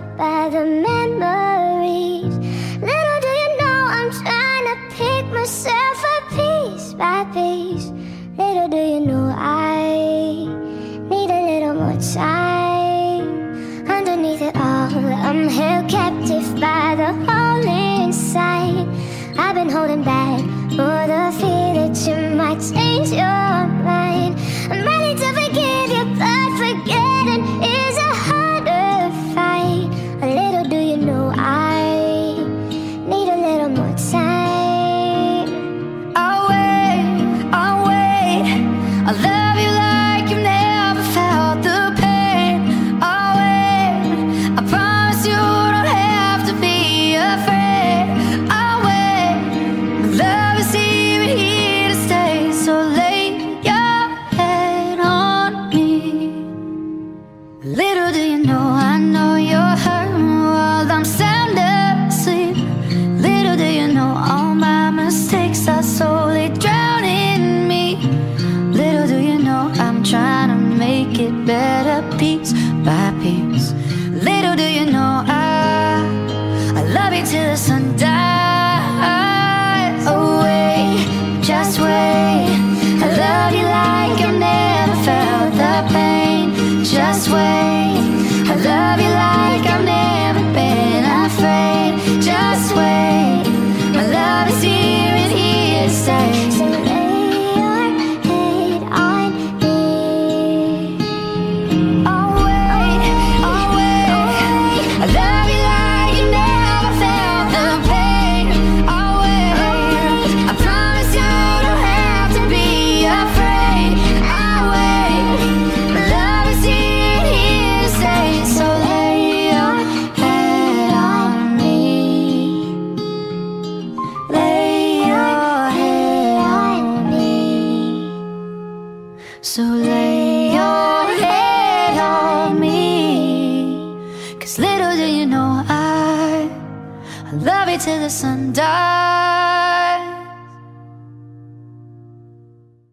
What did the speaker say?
haunted by the memories. Little do you know I'm trying to pick myself up piece by piece. Little do you know I need a little more time. Underneath it all, I'm held captive by the hole inside. I've been holding back for the fear that you might change your mind. Little do you know, I know you're hurting while I'm sound asleep. Little do you know, all my mistakes are slowly drowning me. Little do you know, I'm trying to make it better piece by piece. Little do you know, I, I love you till the sun dies. Oh, just wait. I love you like I've never felt the pain. Just wait. So lay your head on me. Cause little do you know I, I love you till the sun dies.